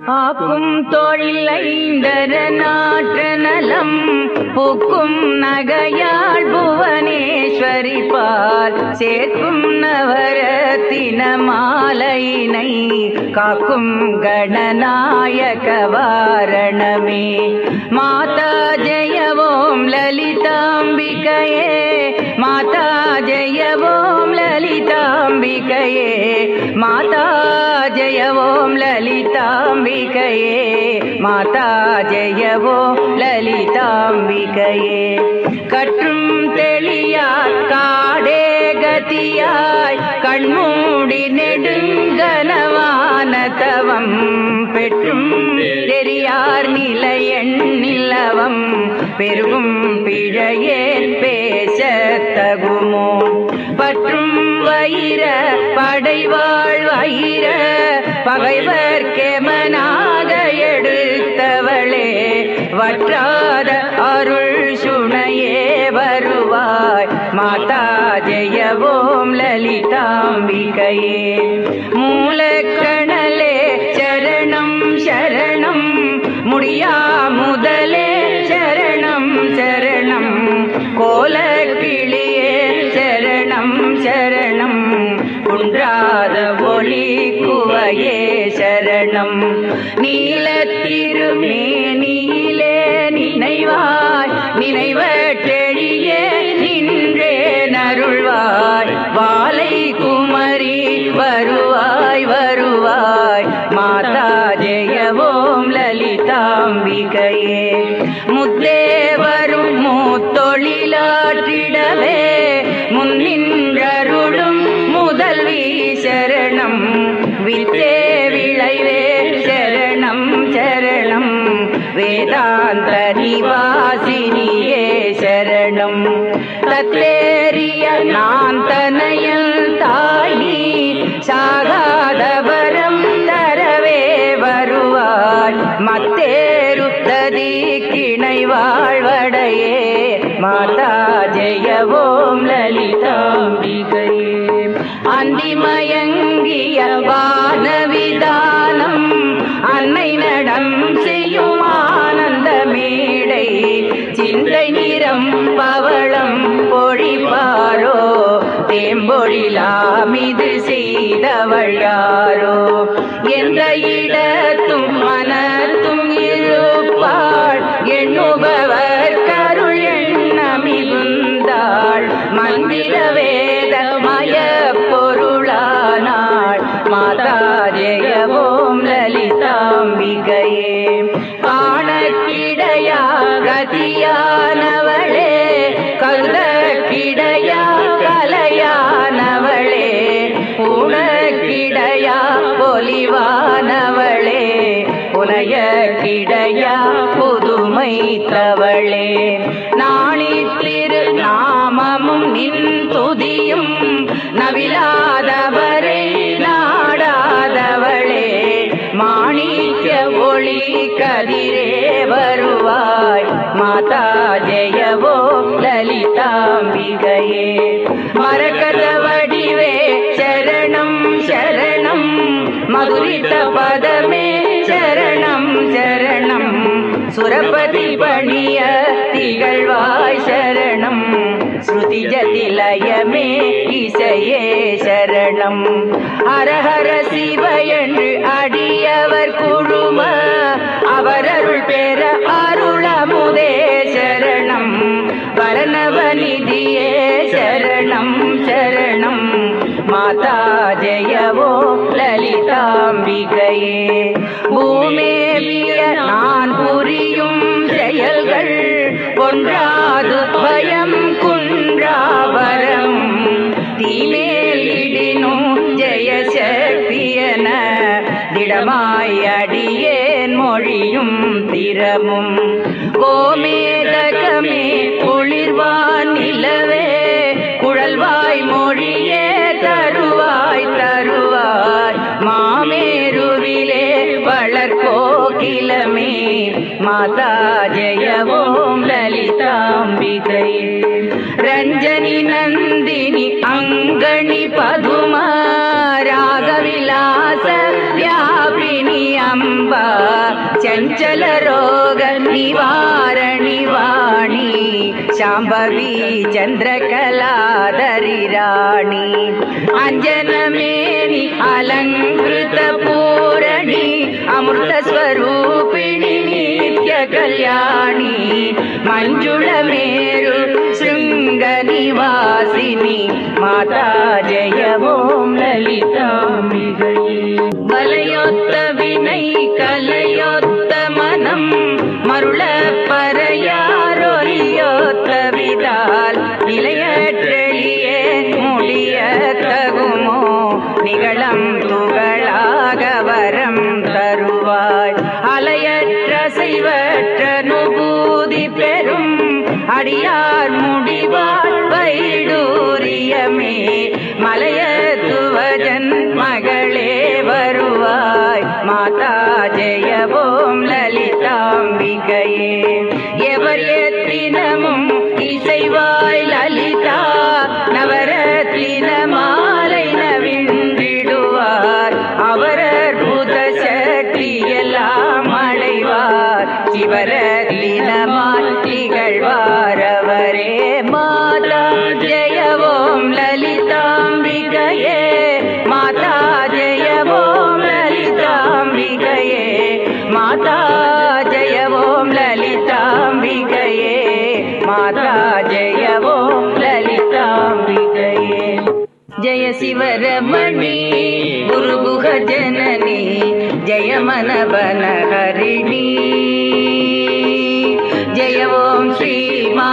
ஆக்கும் தொழிலைந்தர நாற்ற நலம் புக்கும் நகையாள் புவனேஸ்வரி பால் சேர்க்கும் நவரத்தின மாலையினை காக்கும் கணநாயக வாரணமே. மாதா ஜெயவோம் லலிதாம்பிகையே மாதா ஜெயவோம் லலிதாம்பிகையே மாதா ஜெயவோம் லலிதாம்பிகையே. மாதா ஜெயவோம் லலிதாம்பிகையே. கற்றும் தெளியார் காடே கதியாய் கண்மூடி நெடுங்கனவான தவம் பெற்றும் தெரியார் நிலையன் நிலவம் பெருகும் பிழையே பேச தகுமோ. பற்றும் வயிற படைவாழ் வயிற பகைவர்க்கே மனாக எடுத்தவளே வற்றாத அருள் சுனையே வருவாய். மாதா ஜெயவோம் லலிதாம்பிகையே. மூலக்கணலே சரணம் சரணம் முடியா முதலே திருமேனியிலே நினைவாய். நினைவட்டெழியே நின்றே நருள்வாய் வாலை குமரி வருவாய் வருவாய். மாதா ஜெயவோம் லலிதாம்பிகையே. முத்தே வரும் மூத்தொழிலாற்றிடவே முன்னின்றருளும் முதல்வி சரணம். வித்தே விளைவே वेदान्तरीवासि शरणं तत्ते பொழிலாமிது செய்தவள் யாரோ? என்ற இட புனைய கிடையா புதுமை தவளே நாணி திரு நாமமும் நின் துதியும் நவிலாதவரை நாடாதவளே. மாணிக்க ஒளி கதிரே வருவாய் மாதா ஜெயவோ லலிதாம்பிகையே. மரகத வடிவே சரணம் சரணம் மதுரித பதமே கணபதி பணிய திகழ்வாய் சரணம். ஸ்ருதி ஜதிலயமே இசையே சரணம். ஹரஹர சிவ என்று அடியவர் அடியேன் மொழியும் திறமும். கோமேதகமே குளிர்வான் நிலவே குழல்வாய் மொழியே தருவாய் தருவாய். மாமேருவிலே வளர்கோகிலமே மாதா ஜெயவோம் லலிதாம்பிகை. ரஞ்சனி நந்தினி அங்கணி பதுமா ராகவிலாச வியா ಚಂಚಲ ರೋಗ ನಿವಾರಣಿ ವಾಣಿ ಶಾಂಭವಿ ಚಂದ್ರಕಲಾದರಿ ರಾಣಿ ಅಂಜನ ಮೇನಿ ಅಲಂಕೃತ ಪೂರಣಿ ಅಮೃತ ಸ್ವರೂಪಿಣಿ ನಿತ್ಯ ಕಲ್ಯಾಣಿ ಮಂಜುಳ ಮೇರು ಶೃಂಗ ನಿವಾಸಿನಿ ಮಾತಾ ಜಯ ಓಂ ಲಲಿತಾಂಬಿಗೈ ವಲಯೊತ್ತ ವಿನೈ ಕಲಯೊತ್ತ அருள பறையாரொலியோ தவிதால் நிலையற்றெளியே முடிய தகுமோ? நிகழம் துகளாக வரம் தருவாய். அலையற்ற செய்வற்ற நுபூதி பெறும். அடியார் முடிவால் வைடூரியமே மலையத்துவஜன் மகளே வருவாய். மாதா நவரத்தினமும் இசைவாய் லலிதா நவரத்தின மாலை நவிழ்ந்திடுவார். அவர் அற்புத சக்தி எல்லாம் அடைவார். சிவரத்தினமால் திகழ்வார் அவரே மா शिवरमणि गुरुगुहजननि जय मनबनहरिणी जय ॐ श्रीमा